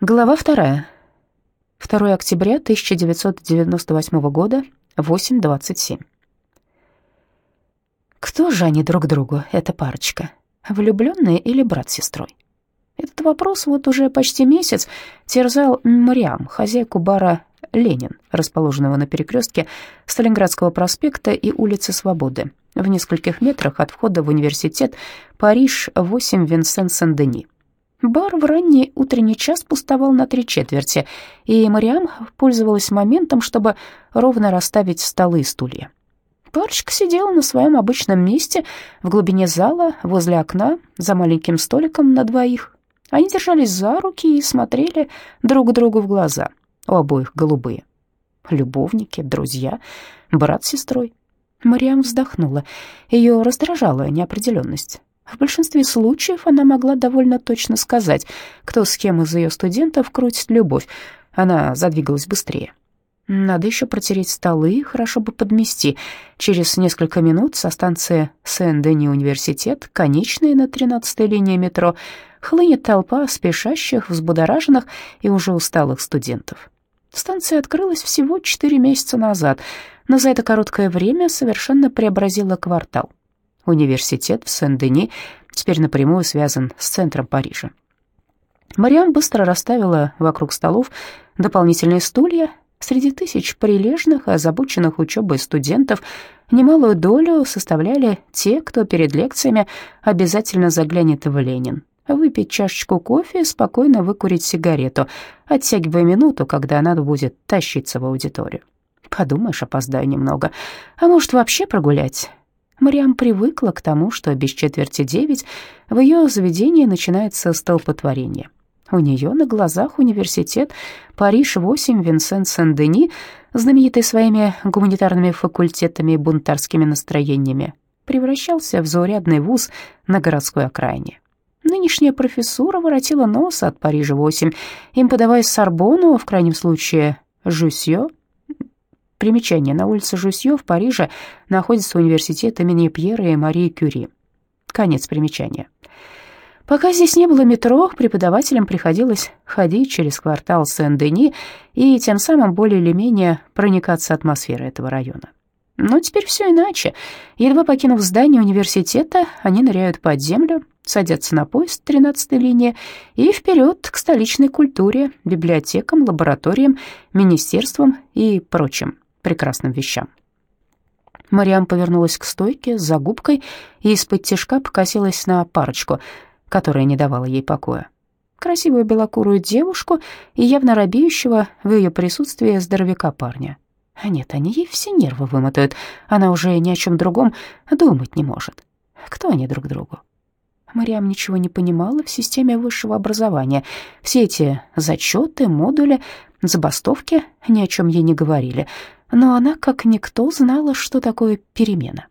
Глава вторая. 2 октября 1998 года, 8.27. Кто же они друг другу, эта парочка? Влюбленные или брат с сестрой? Этот вопрос вот уже почти месяц терзал Мариам, хозяйку бара «Ленин», расположенного на перекрестке Сталинградского проспекта и улицы Свободы, в нескольких метрах от входа в университет Париж 8 Винсент-Сен-Дени. Бар в ранний утренний час пустовал на три четверти, и Мариам пользовалась моментом, чтобы ровно расставить столы и стулья. Парочка сидела на своем обычном месте в глубине зала, возле окна, за маленьким столиком на двоих. Они держались за руки и смотрели друг другу в глаза, у обоих голубые. Любовники, друзья, брат с сестрой. Мариам вздохнула. Ее раздражала неопределенность. В большинстве случаев она могла довольно точно сказать, кто с кем из ее студентов крутит любовь. Она задвигалась быстрее. Надо еще протереть столы, хорошо бы подмести. Через несколько минут со станции Сен-Дени университет, конечной на 13-й линии метро, хлынет толпа спешащих, взбудораженных и уже усталых студентов. Станция открылась всего четыре месяца назад, но за это короткое время совершенно преобразила квартал. Университет в Сен-Дени теперь напрямую связан с центром Парижа. Мариам быстро расставила вокруг столов дополнительные стулья. Среди тысяч прилежных и озабоченных учебой студентов немалую долю составляли те, кто перед лекциями обязательно заглянет в Ленин, выпить чашечку кофе, спокойно выкурить сигарету, оттягивая минуту, когда надо будет тащиться в аудиторию. Подумаешь, опоздаю немного. А может, вообще прогулять? Мариам привыкла к тому, что без четверти девять в ее заведении начинается столпотворение. У нее на глазах университет Париж-8 Винсент-Сен-Дени, знаменитый своими гуманитарными факультетами и бунтарскими настроениями, превращался в заурядный вуз на городской окраине. Нынешняя профессура воротила нос от Парижа-8, им подавая Сорбону, в крайнем случае, Жюсьё, Примечание. На улице Жусьё в Париже находится университет имени Пьера и Марии Кюри. Конец примечания. Пока здесь не было метро, преподавателям приходилось ходить через квартал Сен-Дени и тем самым более или менее проникаться атмосферой этого района. Но теперь все иначе. Едва покинув здание университета, они ныряют под землю, садятся на поезд 13-й линии и вперед к столичной культуре, библиотекам, лабораториям, министерствам и прочим прекрасным вещам. Мариам повернулась к стойке с загубкой и из-под тишка покосилась на парочку, которая не давала ей покоя. Красивую белокурую девушку и явно робеющего в ее присутствии здоровяка парня. А нет, они ей все нервы вымотают, она уже ни о чем другом думать не может. Кто они друг другу? Мариам ничего не понимала в системе высшего образования. Все эти зачеты, модули, забастовки ни о чем ей не говорили — но она, как никто, знала, что такое перемена.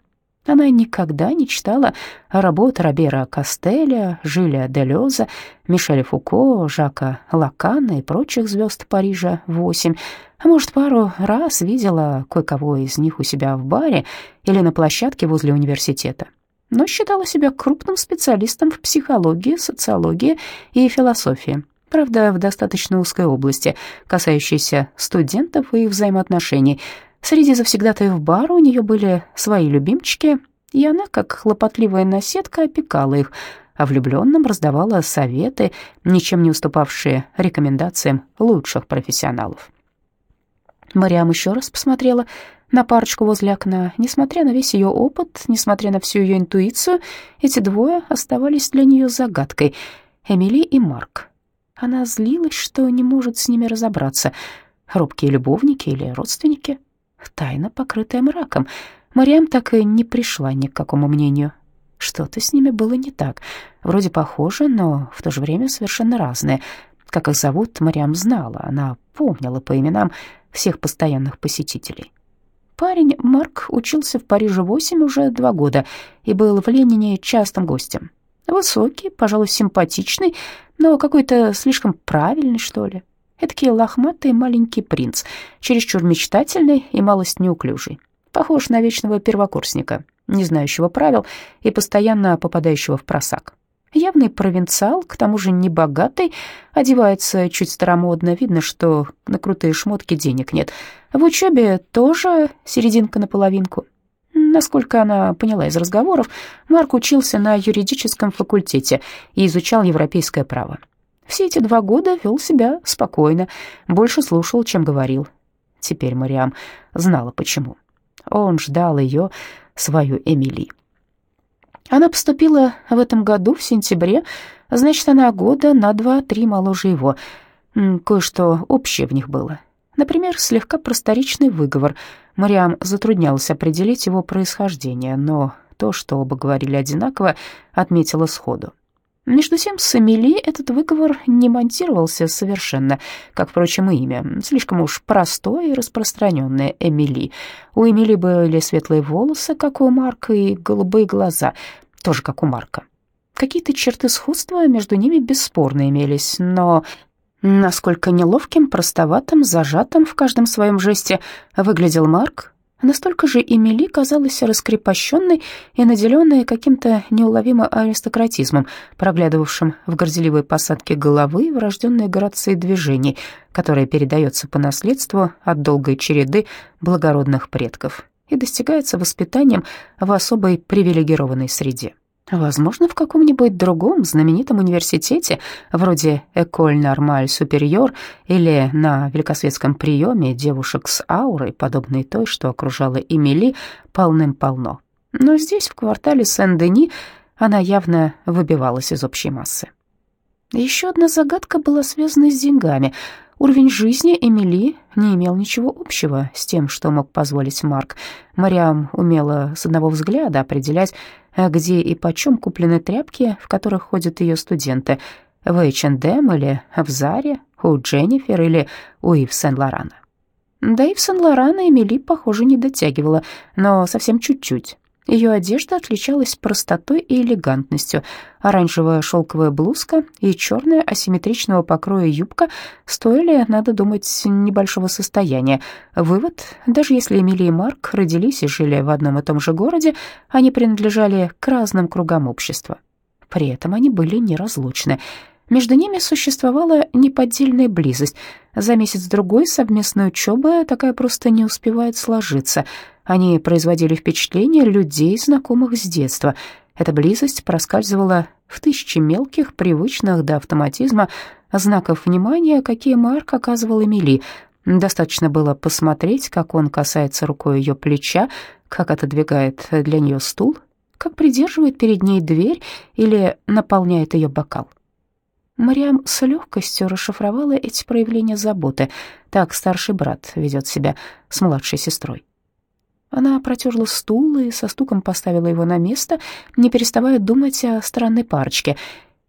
Она никогда не читала работ Робера Кастеля, Жиля Делеза, Мишеля Фуко, Жака Лакана и прочих звезд Парижа восемь, а может, пару раз видела кое-кого из них у себя в баре или на площадке возле университета, но считала себя крупным специалистом в психологии, социологии и философии. Правда, в достаточно узкой области, касающейся студентов и их взаимоотношений. Среди завсегдатаев бара у нее были свои любимчики, и она, как хлопотливая наседка, опекала их, а влюбленным раздавала советы, ничем не уступавшие рекомендациям лучших профессионалов. Мариам еще раз посмотрела на парочку возле окна. Несмотря на весь ее опыт, несмотря на всю ее интуицию, эти двое оставались для нее загадкой — Эмили и Марк. Она злилась, что не может с ними разобраться. Робкие любовники или родственники? Тайна, покрытая мраком. Мариам так и не пришла ни к какому мнению. Что-то с ними было не так. Вроде похоже, но в то же время совершенно разные. Как их зовут, Мариам знала. Она помнила по именам всех постоянных посетителей. Парень Марк учился в Париже 8 уже два года и был в Ленине частым гостем. Высокий, пожалуй, симпатичный, но какой-то слишком правильный, что ли. Эдакий лохматый маленький принц, чересчур мечтательный и малость неуклюжий. Похож на вечного первокурсника, не знающего правил и постоянно попадающего в просак. Явный провинциал, к тому же небогатый, одевается чуть старомодно, видно, что на крутые шмотки денег нет. В учебе тоже серединка на половинку. Насколько она поняла из разговоров, Марк учился на юридическом факультете и изучал европейское право. Все эти два года вел себя спокойно, больше слушал, чем говорил. Теперь Мариам знала, почему. Он ждал ее, свою Эмили. Она поступила в этом году, в сентябре, значит, она года на два-три моложе его. Кое-что общее в них было. Например, слегка просторечный выговор. Мариам затруднялась определить его происхождение, но то, что оба говорили одинаково, отметила сходу. Между тем, с Эмили этот выговор не монтировался совершенно, как, впрочем, и имя. Слишком уж простое и распространенное Эмили. У Эмили были светлые волосы, как у Марка, и голубые глаза, тоже как у Марка. Какие-то черты сходства между ними бесспорно имелись, но насколько неловким, простоватым, зажатым в каждом своем жесте выглядел Марк, Настолько же Эмили казалась раскрепощенной и наделенной каким-то неуловимым аристократизмом, проглядывавшим в горделивой посадке головы врожденной грацией движений, которая передается по наследству от долгой череды благородных предков и достигается воспитанием в особой привилегированной среде. Возможно, в каком-нибудь другом знаменитом университете, вроде Эколь Нормаль Супериор или на великосветском приеме девушек с аурой, подобной той, что окружала Эмили, полным-полно. Но здесь, в квартале Сен-Дени, она явно выбивалась из общей массы. Еще одна загадка была связана с деньгами — Уровень жизни Эмили не имел ничего общего с тем, что мог позволить Марк. Мариам умела с одного взгляда определять, где и почем куплены тряпки, в которых ходят ее студенты, в H&M или в Заре, у Дженнифер или у Ив Сен-Лорана. И в Сен-Лорана Эмили, похоже, не дотягивала, но совсем чуть-чуть. Ее одежда отличалась простотой и элегантностью. Оранжевая шелковая блузка и черная асимметричного покроя юбка стоили, надо думать, небольшого состояния. Вывод, даже если Эмили и Марк родились и жили в одном и том же городе, они принадлежали к разным кругам общества. При этом они были неразлучны. Между ними существовала неподдельная близость. За месяц-другой совместной учебы такая просто не успевает сложиться — они производили впечатление людей, знакомых с детства. Эта близость проскальзывала в тысячи мелких, привычных до автоматизма знаков внимания, какие Марк оказывал Эмили. Достаточно было посмотреть, как он касается рукой ее плеча, как отодвигает для нее стул, как придерживает перед ней дверь или наполняет ее бокал. Мариам с легкостью расшифровала эти проявления заботы. Так старший брат ведет себя с младшей сестрой. Она протерла стул и со стуком поставила его на место, не переставая думать о странной парочке.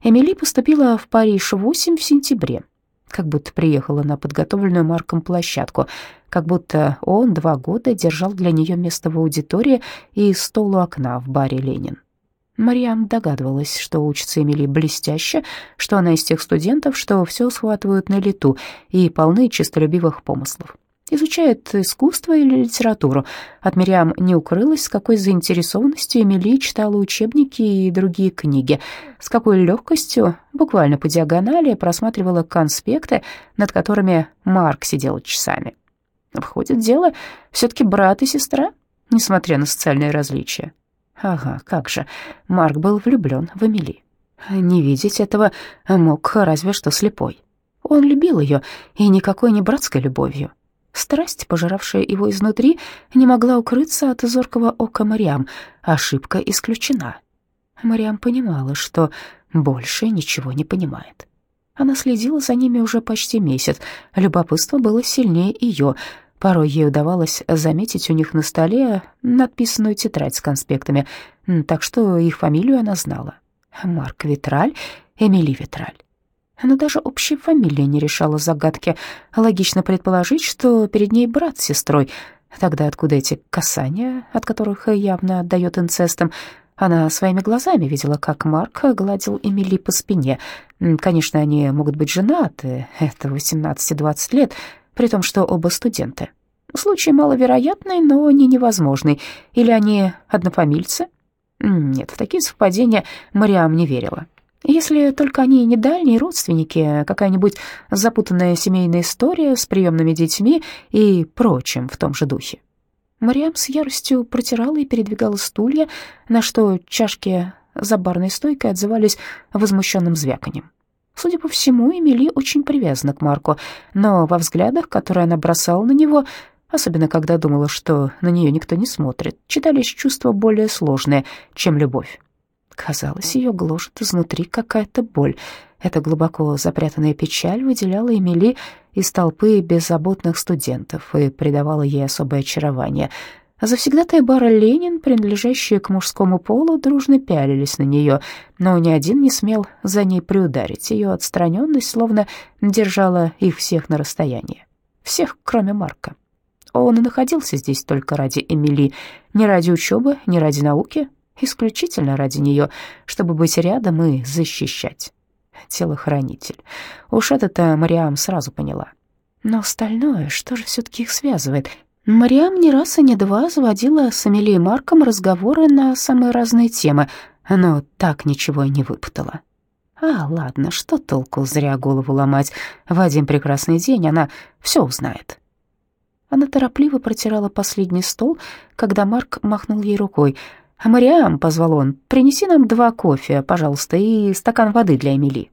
Эмили поступила в Париж 8 в сентябре, как будто приехала на подготовленную Марком площадку, как будто он два года держал для нее место в аудитории и стол у окна в баре «Ленин». Мариам догадывалась, что учится Эмили блестяще, что она из тех студентов, что все схватывают на лету и полны честолюбивых помыслов изучает искусство или литературу. От Мириам не укрылась, с какой заинтересованностью Эмили читала учебники и другие книги, с какой легкостью, буквально по диагонали, просматривала конспекты, над которыми Марк сидел часами. Входит дело, все-таки брат и сестра, несмотря на социальные различия. Ага, как же, Марк был влюблен в Эмили. Не видеть этого мог разве что слепой. Он любил ее, и никакой не братской любовью, Страсть, пожиравшая его изнутри, не могла укрыться от зоркого ока Мариам. Ошибка исключена. Мариам понимала, что больше ничего не понимает. Она следила за ними уже почти месяц. Любопытство было сильнее ее. Порой ей удавалось заметить у них на столе надписанную тетрадь с конспектами, так что их фамилию она знала. Марк Витраль, Эмили Витраль. Она даже общей фамилии не решала загадки. Логично предположить, что перед ней брат с сестрой. Тогда откуда эти касания, от которых явно отдает инцестом? Она своими глазами видела, как Марк гладил Эмили по спине. Конечно, они могут быть женаты, это 18-20 лет, при том, что оба студенты. Случай маловероятный, но не невозможный. Или они однофамильцы? Нет, в такие совпадения Мариам не верила. Если только они не дальние родственники, какая-нибудь запутанная семейная история с приемными детьми и прочим в том же духе. Мариам с яростью протирала и передвигала стулья, на что чашки за барной стойкой отзывались возмущенным звяканием. Судя по всему, Эмили очень привязана к Марку, но во взглядах, которые она бросала на него, особенно когда думала, что на нее никто не смотрит, читались чувства более сложные, чем любовь. Казалось, ее гложет изнутри какая-то боль. Эта глубоко запрятанная печаль выделяла Эмили из толпы беззаботных студентов и придавала ей особое очарование. А завсегдатая бара Ленин, принадлежащие к мужскому полу, дружно пялились на нее, но ни один не смел за ней приударить. Ее отстраненность словно держала их всех на расстоянии. Всех, кроме Марка. Он и находился здесь только ради Эмили, не ради учебы, не ради науки, исключительно ради нее, чтобы быть рядом и защищать. Телохранитель. Уж это-то Мариам сразу поняла. Но остальное, что же все-таки их связывает? Мариам не раз и не два заводила с Амелией Марком разговоры на самые разные темы, но так ничего и не выпутала. А, ладно, что толку зря голову ломать. В один прекрасный день она все узнает. Она торопливо протирала последний стол, когда Марк махнул ей рукой — «Мариам», — позвал он, — «принеси нам два кофе, пожалуйста, и стакан воды для Эмили».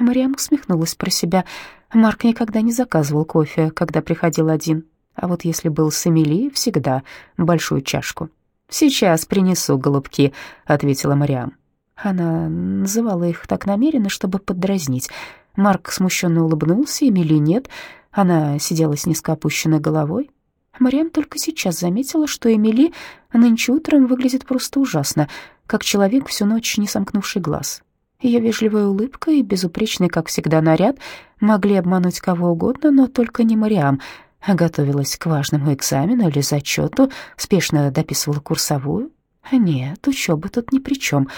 Мариам усмехнулась про себя. Марк никогда не заказывал кофе, когда приходил один. А вот если был с Эмили, всегда большую чашку. «Сейчас принесу, голубки», — ответила Мариам. Она называла их так намеренно, чтобы поддразнить. Марк смущенно улыбнулся, Эмили нет. Она сидела с низко опущенной головой, Мариам только сейчас заметила, что Эмили нынче утром выглядит просто ужасно, как человек, всю ночь не сомкнувший глаз. Ее вежливая улыбка и безупречный, как всегда, наряд могли обмануть кого угодно, но только не Мариам. Готовилась к важному экзамену или зачету, спешно дописывала курсовую. Нет, учеба тут ни при чем.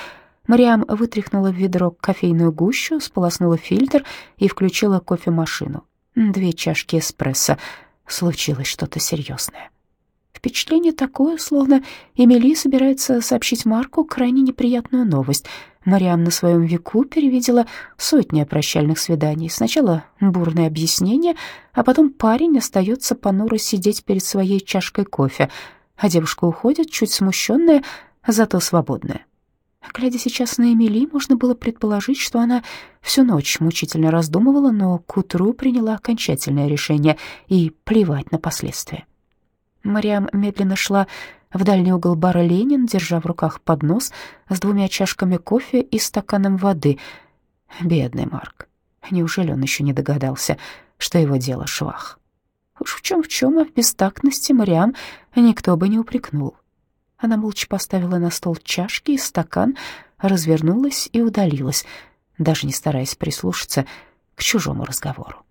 Мариам вытряхнула в ведро кофейную гущу, сполоснула фильтр и включила кофемашину. Две чашки эспрессо — случилось что-то серьезное. Впечатление такое, словно Эмили собирается сообщить Марку крайне неприятную новость. Мариам на своем веку перевидела сотни прощальных свиданий. Сначала бурные объяснения, а потом парень остается понуро сидеть перед своей чашкой кофе, а девушка уходит, чуть смущенная, зато свободная. Глядя сейчас на Эмили, можно было предположить, что она всю ночь мучительно раздумывала, но к утру приняла окончательное решение и плевать на последствия. Мариам медленно шла в дальний угол бара «Ленин», держа в руках поднос с двумя чашками кофе и стаканом воды. Бедный Марк. Неужели он еще не догадался, что его дело швах? Уж в чем в чем, а в бестактности Мариам никто бы не упрекнул. Она молча поставила на стол чашки и стакан, развернулась и удалилась, даже не стараясь прислушаться к чужому разговору.